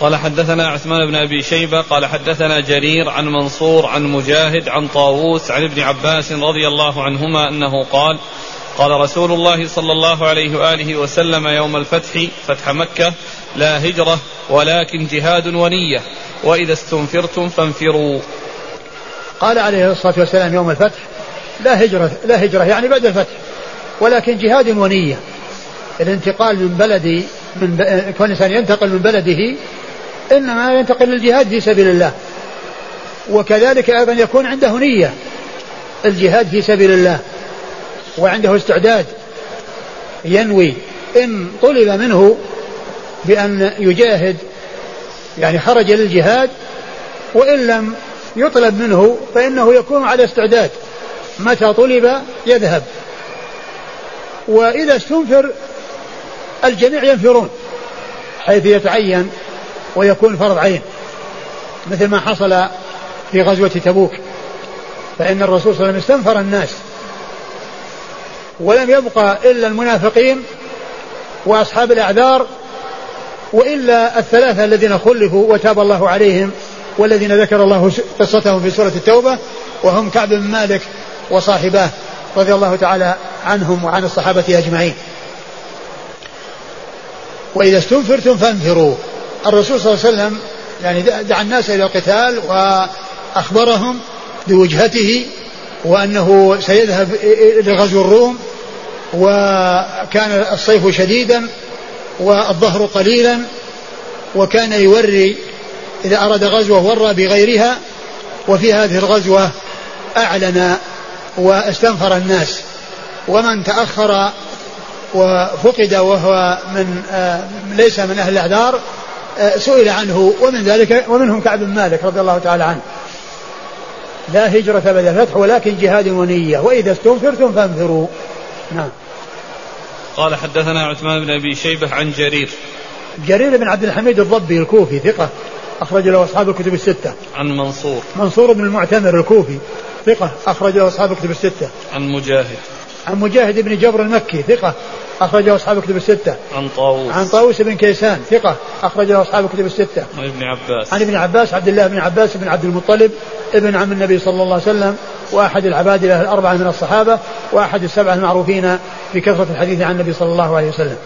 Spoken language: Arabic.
قال حدثنا عثمان بن أبي شيبة قال حدثنا جرير عن منصور عن مجاهد عن طاووس عن ابن عباس رضي الله عنهما أنه قال قال رسول الله صلى الله عليه وآله وسلم يوم الفتح فتح مكة لا هجرة ولكن جهاد ونية وإذا استنفرتم فانفروا. قال عليه الصلاة والسلام يوم الفتح لا هجرة لا هجرة يعني بعد الفتح ولكن جهاد ونية الانتقال من بلد من ب... كون الانسان ينتقل من بلده إنما ينتقل للجهاد في سبيل الله. وكذلك أيضا يكون عنده نية الجهاد في سبيل الله وعنده استعداد ينوي إن طلب منه بأن يجاهد يعني خرج للجهاد وإن لم يطلب منه فإنه يكون على استعداد. متى طلب يذهب. وإذا استنفر الجميع ينفرون حيث يتعين ويكون فرض عين مثل ما حصل في غزوة تبوك. فإن الرسول صلى الله عليه وسلم استنفر الناس ولم يبقى إلا المنافقين وأصحاب الأعذار وإلا الثلاثة الذين خلفوا وتاب الله عليهم والذين ذكر الله قصتهم في سورة التوبة وهم كعب بن مالك وصاحباه رضي الله تعالى عنهم وعن الصحابة أجمعين. وإذا استنفرتم فانفروا. الرسول صلى الله عليه وسلم يعني دعا الناس إلى القتال وأخبرهم بوجهته وأنه سيذهب لغزو الروم وكان الصيف شديدا والظهر قليلا وكان يوري إذا أراد غزوة ورى بغيرها وفي هذه الغزوة أعلن واستنفر الناس ومن تأخر وفقد وهو من آه ليس من أهل الأعذار سئل عنه ومن ذلك ومنهم كعب بن مالك رضي الله تعالى عنه لا هجرة بعد الفتح ولكن جهاد ونية وإذا استنفرتم فانفروا نعم قال حدثنا عثمان بن أبي شيبة عن جرير جرير بن عبد الحميد الضبي الكوفي ثقة أخرج له أصحاب الكتب الستة. عن منصور. منصور بن المعتمر الكوفي ثقة أخرج له أصحاب الكتب الستة. عن مجاهد. عن مجاهد بن جبر المكي ثقة أخرجه أصحاب الكتب الستة. عن طاووس. عن طاووس بن كيسان ثقة أخرجه أصحاب الكتب الستة. عن ابن عباس. عن ابن عباس عبد الله بن عباس بن عبد المطلب ابن عم النبي صلى الله عليه وسلم وأحد العبادلة الأربعة من الصحابة وأحد السبعة المعروفين بكثرة الحديث عن النبي صلى الله عليه وسلم.